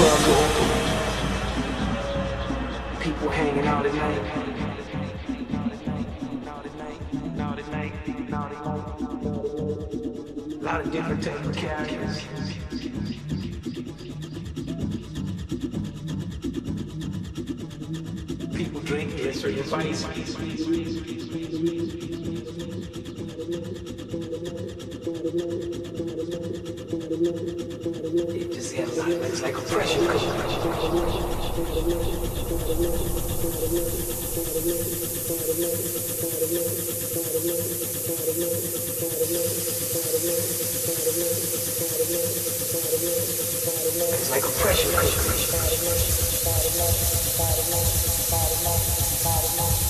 jungle. People hanging out at night. A lot of different characters. People drinking at certain vices. Has like, a pressure It's like a pressure It's